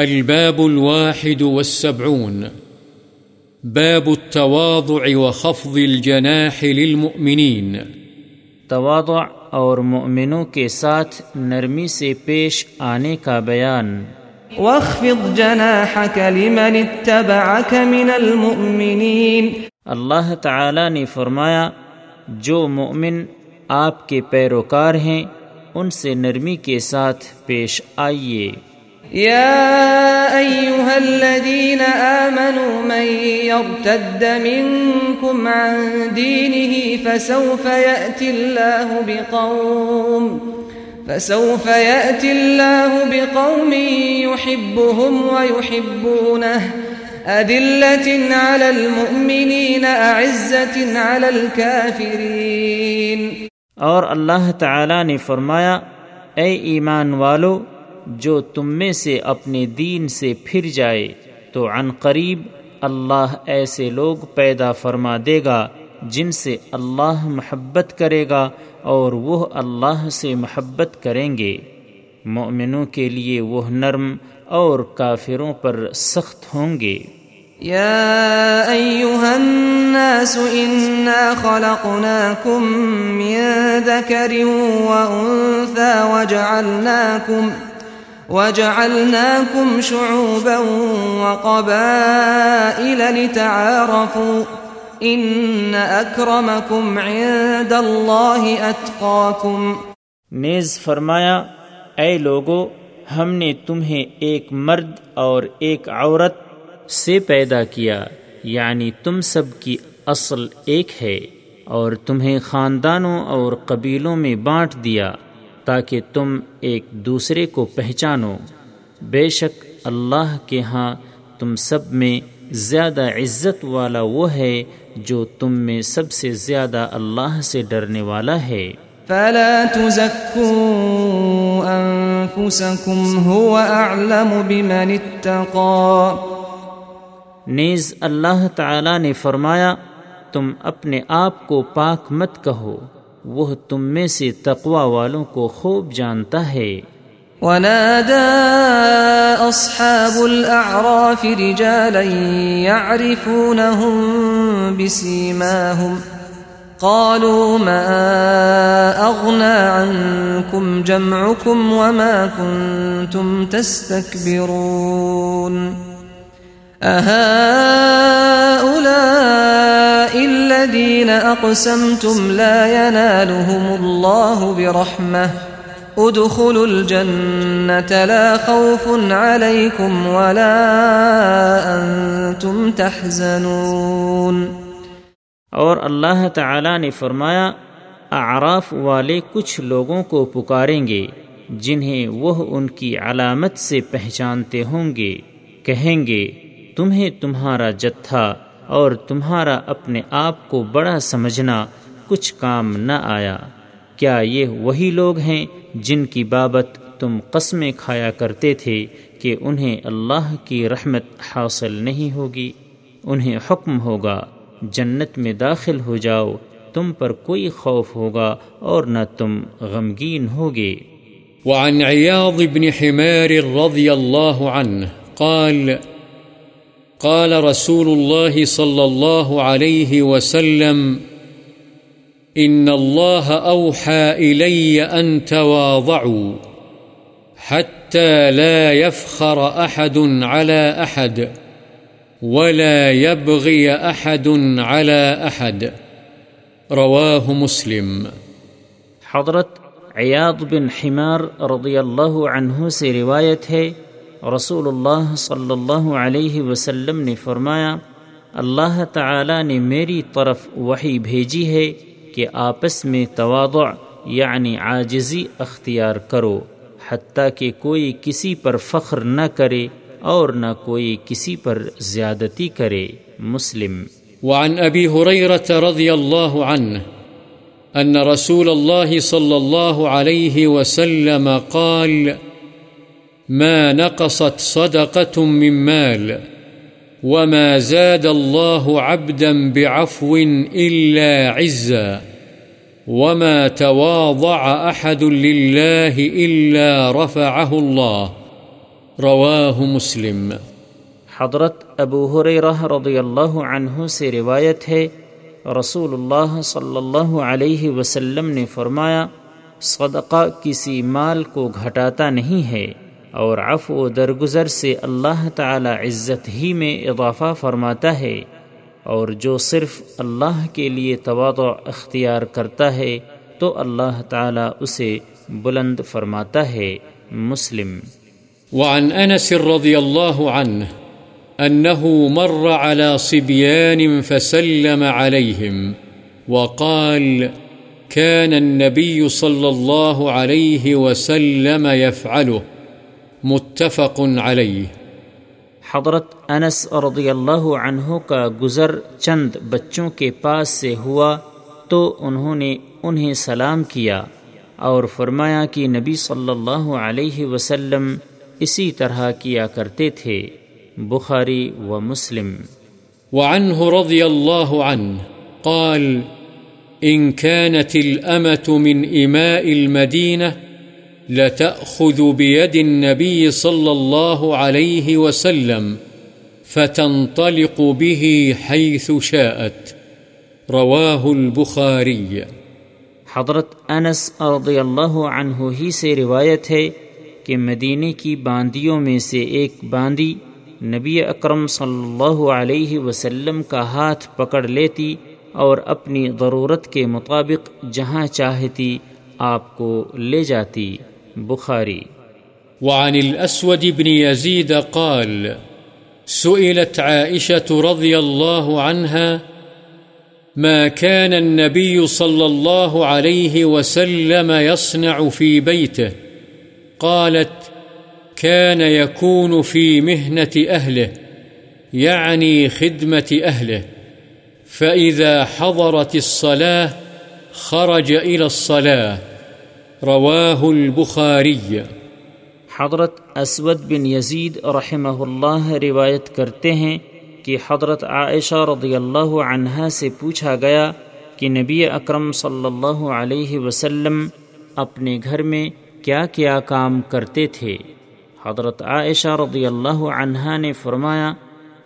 الباب الواحد والسبعون. باب التواضع وخفض الجناح للمؤمنين. تواضع اور مؤمنوں کے ساتھ نرمی سے پیش آنے کا بیان۔ واخفض جناحك لمن اتبعك من المؤمنين۔ اللہ تعالی نے فرمایا جو مؤمن آپ کے پیروکار ہیں ان سے نرمی کے ساتھ پیش آئیے۔ يا أيها الذين آمنوا من يرتد منكم عن دينه فسوف يأتي الله بقوم فسوف يأتي الله بقوم يحبهم ويحبونه أذلة على المؤمنين، أعزة على الكافرين. اور اللہ تعالی نے فرمایا، اے ایمان والو جو تم میں سے اپنے دین سے پھر جائے تو عن قریب اللہ ایسے لوگ پیدا فرما دے گا جن سے اللہ محبت کرے گا اور وہ اللہ سے محبت کریں گے۔ مومنوں کے لیے وہ نرم اور کافروں پر سخت ہوں گے۔ يا أيها الناس إنا خلقناكم من ذكر وأنثى وجعلناكم وجعلناكم شعوبا وقبائل لتعارفوا إن أكرمكم عند الله أتقاكم نیز فرمایا، اے لوگو، ہم نے تمہیں ایک مرد اور ایک عورت سے پیدا کیا یعنی تم سب کی اصل ایک ہے، اور تمہیں خاندانوں اور قبیلوں میں بانٹ دیا۔ تاکہ تم ایک دوسرے کو پہچانو۔ بے شک اللہ کے ہاں تم سب میں زیادہ عزت والا وہ ہے جو تم میں سب سے زیادہ اللہ سے ڈرنے والا ہے۔ فلا تزكوا أنفسكم هو أعلم بمن اتقى۔ نیز اللہ تعالی نے فرمایا تم اپنے آپ کو پاک مت کہو۔ وہ تم میں سے تقوا والوں کو خوب جانتا ہے۔ ونادى أصحاب الأعراف رجالا يعرفونهم بسيماهم۔ قالوا ما أغنى عنكم جمعكم وما كنتم تستكبرون۔ أهؤلاء الذين أقسمتم لا ينالهم الله برحمة. ادخلوا الجنة لا خوف عليكم ولا أنتم تحزنون. اور اللہ تعالی نے فرمایا، اعراف والے کچھ لوگوں کو پکاریں گے، جنہیں وہ ان کی علامت سے پہچانتے ہوں گے، کہیں گے تمہیں تمہارا جتھا اور تمہارا اپنے آپ کو بڑا سمجھنا کچھ کام نہ آیا۔ کیا یہ وہی لوگ ہیں جن کی بابت تم قسمیں کھایا کرتے تھے کہ انہیں اللہ کی رحمت حاصل نہیں ہوگی؟ انہیں حکم ہوگا، جنت میں داخل ہو جاؤ، تم پر کوئی خوف ہوگا اور نہ تم غمگین ہوگے۔ وعن عياض بن حمار رضي الله عنه قال قال رسول الله صلى الله عليه وسلم إن الله أوحى إلي أن تواضعوا حتى لا يفخر أحد على أحد ولا يبغي أحد على أحد رواه مسلم۔ حضرت عیاض بن حمار رضی اللہ عنہ سے روایت ہے رسول اللہ صلی اللہ علیہ وسلم نے فرمایا اللہ تعالی نے میری طرف وہی بھیجی ہے کہ آپس میں تواضع یعنی عاجزی اختیار کرو حتیٰ کہ کوئی کسی پر فخر نہ کرے اور نہ کوئی کسی پر زیادتی کرے مسلم وعن ابی حریرت رضی اللہ عنہ ان رسول اللہ صلی اللہ علیہ وسلم قال ما نقصت صدقة من مال وما زاد الله عبدا بعفو إلا عزا وما تواضع أحد لله إلا رفعه الله رواه مسلم حضرت ابو حریرہ رضی اللہ عنہ سے روایت ہے رسول اللہ صلی اللہ علیہ وسلم نے فرمایا، صدقہ کسی مال کو گھٹاتا نہیں ہے۔ اور عفو و درگزر سے اللہ تعالی عزت ہی میں اضافہ فرماتا ہے اور جو صرف اللہ کے لیے توادع اختیار کرتا ہے تو اللہ تعالی اسے بلند فرماتا ہے مسلم۔ وعن انس رضی اللہ عنہ أنه مر على صبيان فسلم عليهم وقال كان النبي صلى الله عليه وسلم يفعله متفق عليه حضرت انس رضی اللہ عنہ کا گزر چند بچوں کے پاس سے ہوا تو انہوں نے انہیں سلام کیا اور فرمایا کہ نبی صلی اللہ علیہ وسلم اسی طرح کیا کرتے تھے بخاري ومسلم وعنه رضي الله عنه قال إن كانت الأمة من إماء المدينة لتأخذ بيد النبي صلى الله عليه وسلم فتنطلق به حيث شاءت. رواه البخاري. حضرت انس رضی اللہ عنہ ہی سے روایت ہے کہ مدینے کی باندیوں میں سے ایک باندی نبی اکرم صلی اللہ علیہ وسلم کا ہاتھ پکڑ لیتی اور اپنی ضرورت کے مطابق جہاں چاہتی آپ کو لے جاتی۔ بخاری۔ وعن الأسود بن يزيد قال، سئلت عائشة رضي الله عنها، ما كان النبي صلى الله عليه وسلم يصنع في بيته؟ قالت، كان يكون في مهنة أهله، يعني خدمة أهله، فإذا حضرت الصلاة خرج إلى الصلاة. رواه البخاري حضرت اسود بن یزید رحمہ اللہ روایت کرتے ہیں کہ حضرت عائشہ رضی اللہ عنہا سے پوچھا گیا کہ نبی اکرم صلی اللہ علیہ وسلم اپنے گھر میں کیا کیا کام کرتے تھے۔ حضرت عائشہ رضی اللہ عنہا نے فرمایا،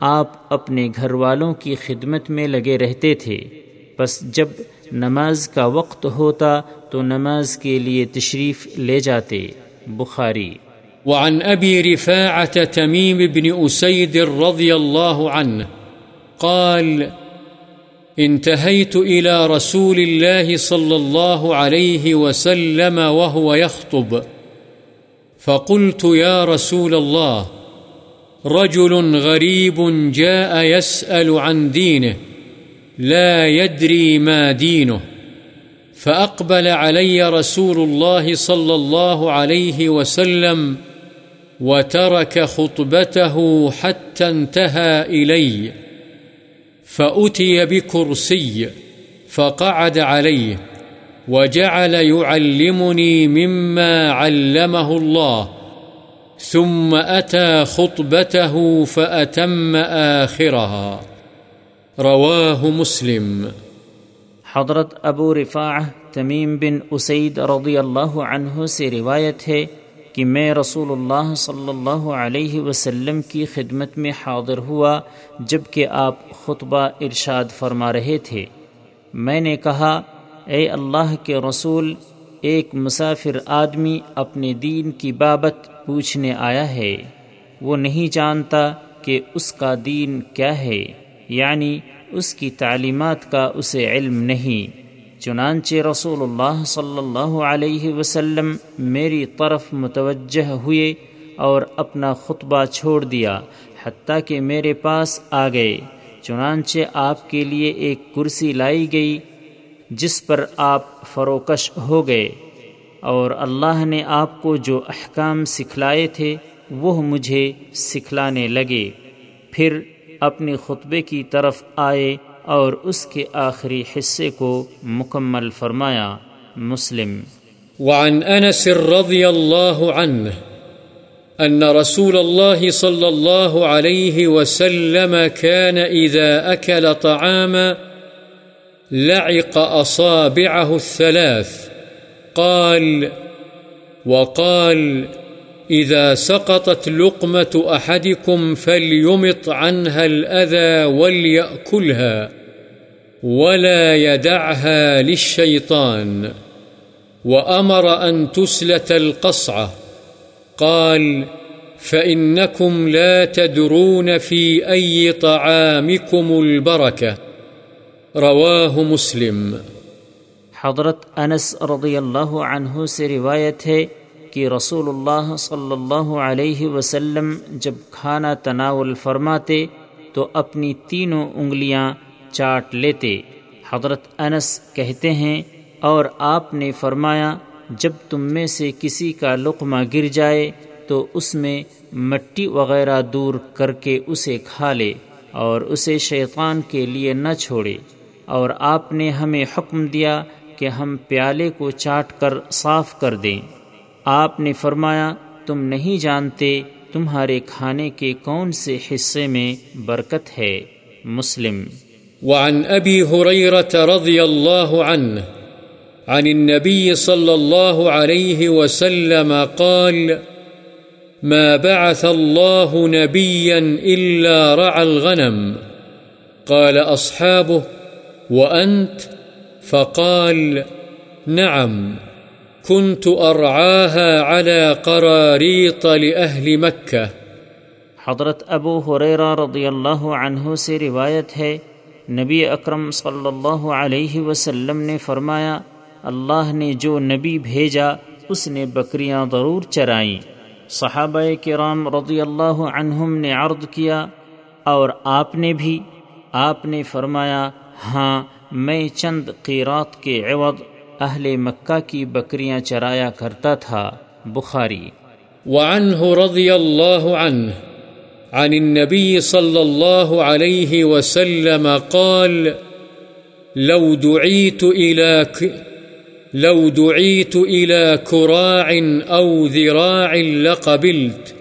آپ اپنے گھر والوں کی خدمت میں لگے رہتے تھے۔ بس جب نماز کا وقت ہوتا تو نماز کے لیے تشریف لے جاتے۔ بخاری۔ وعن ابی رفاعت تمیم بن اسید رضی اللہ عنہ قال، انتهيت إلى رسول الله صلى الله عليه وسلم وهو يخطب، فقلت يا رسول الله، رجل غريب جاء يسأل عن دينه لا يدري ما دينه، فأقبل علي رسول الله صلى الله عليه وسلم وترك خطبته حتى انتهى إلي، فأتي بكرسي فقعد عليه وجعل يعلمني مما علمه الله، ثم أتى خطبته فأتم آخرها. رواه مسلم. حضرت ابو رفاع تمیم بن اسید رضی اللہ عنہ سے روایت ہے کہ میں رسول اللہ صلی اللہ علیہ وسلم کی خدمت میں حاضر ہوا جبکہ آپ خطبہ ارشاد فرما رہے تھے۔ میں نے کہا، اے اللہ کے رسول، ایک مسافر آدمی اپنے دین کی بابت پوچھنے آیا ہے۔ وہ نہیں جانتا کہ اس کا دین کیا ہے۔ یعنی اس کی تعلیمات کا اسے علم نہیں۔ چنانچہ رسول اللہ صلی اللہ علیہ وسلم میری طرف متوجہ ہوئے اور اپنا خطبہ چھوڑ دیا حتیٰ کہ میرے پاس آ گئے۔ چنانچہ آپ کے لیے ایک کرسی لائی گئی جس پر آپ فروکش ہو گئے اور اللہ نے آپ کو جو احکام سکھلائے تھے وہ مجھے سکھلانے لگے۔ پھر اپنے خطبے کی طرف آئے اور اس کے آخری حصے کو مکمل فرمایا۔ مسلم۔ وعن انس رضی اللہ عنہ أن رسول الله صلى الله عليه وسلم كان إذا أكل طعاما لعق أصابعه الثلاث۔ قال، وقال إذا سقطت لقمة أحدكم فليمط عنها الأذى وليأكلها ولا يدعها للشيطان وأمر أن تسلت القصعة. قال فإنكم لا تدرون في أي طعامكم البركة. رواه مسلم. حضرت انس رضی اللہ عنہ سے روایت ہے کہ رسول اللہ صلی اللہ علیہ وسلم جب کھانا تناول فرماتے تو اپنی تینوں انگلیاں چاٹ لیتے۔ حضرت انس کہتے ہیں، اور آپ نے فرمایا، جب تم میں سے کسی کا لقمہ گر جائے تو اس میں مٹی وغیرہ دور کر کے اسے کھا لے اور اسے شیطان کے لیے نہ چھوڑے۔ اور آپ نے ہمیں حکم دیا کہ ہم پیالے کو چاٹ کر صاف کر دیں۔ آپ نے فرمایا، تم نہیں جانتے تمہارے کھانے کے کون سے حصے میں برکت ہے۔ مسلم۔ وعن ابی حریرت رضی اللہ عنہ، عن النبي صلى الله عليه وسلم قال، ما بعث الله نبيا إلا رعى الغنم قال أصحابه وأنت؟ فقال، نعم كنت أرعاها على قراريط لأهل مكة. حضرت ابو حریرہ رضی اللہ عنہ سے روایت ہے، نبی اکرم صلی اللہ علیہ وسلم نے فرمایا، اللہ نے جو نبی بھیجا، اس نے بکریاں ضرور چرائیں۔ صحابہ کرام رضی اللہ عنہم نے عرض کیا، اور آپ نے بھی، آپ نے فرمایا ہاں میں چند قیرات کے عوض اہل مکہ کی بکریاں چرایا کرتا تھا، بخاری۔ وعنه رضي الله عنه عن النبي صلى الله عليه وسلم قال، لو دعيت إلى ك... لو دعيت إلى كراع أو ذراع لقبلت،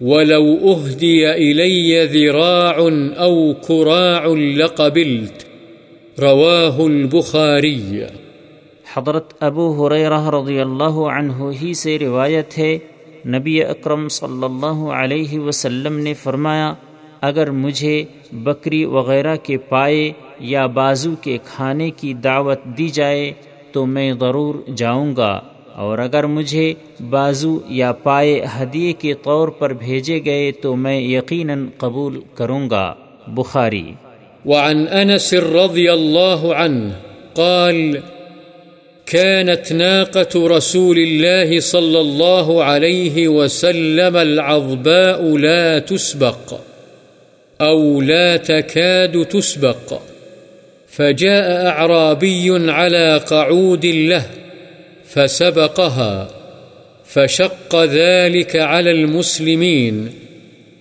ولو أهدي إلي ذراع أو كراع لقبلت۔ رواه البخاري حضرت ابو حریرہ رضی اللہ عنہ ہی سے روایت ہے، نبی اکرم صلی اللہ علیہ وسلم نے فرمایا، اگر مجھے بکری وغیرہ کے پائے یا بازو کے کھانے کی دعوت دی جائے تو میں ضرور جاؤں گا۔ اور اگر مجھے بازو یا پائے ہدیے کے طور پر بھیجے گئے تو میں یقیناً قبول کروں گا۔ بخاری۔ وعن انس رضی اللہ عنہ قال كانت ناقة رسول الله صلى الله عليه وسلم العظباء لا تسبق أو لا تكاد تسبق. فجاء أعرابي على قعود له فسبقها، فشق ذلك على المسلمين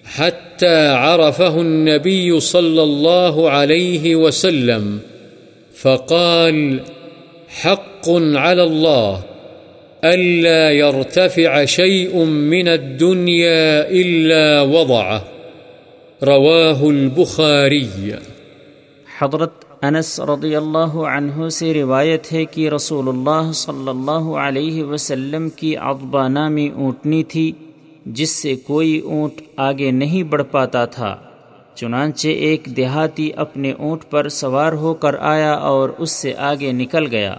حتى عرفه النبي صلى الله عليه وسلم، فقال حق على الله، ألا يرتفع شيء من الدنيا إلا وضعه. رواه البخاري. حضرت انس رضی اللہ عنہ سے روایت ہے کہ رسول اللہ صلی اللہ علیہ وسلم کی عقبہ نامی اونٹنی تھی، جس سے کوئی اونٹ آگے نہیں بڑھ پاتا تھا۔ چنانچہ ایک دیہاتی اپنے اونٹ پر سوار ہو کر آیا اور اس سے آگے نکل گیا۔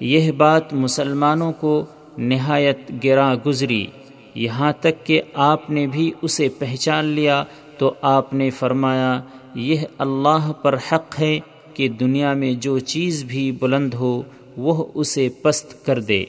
یہ بات مسلمانوں کو نہایت گراں گزری۔ یہاں تک کہ آپ نے بھی اسے پہچان لیا تو آپ نے فرمایا، یہ اللہ پر حق ہے کہ دنیا میں جو چیز بھی بلند ہو، وہ اسے پست کر دے۔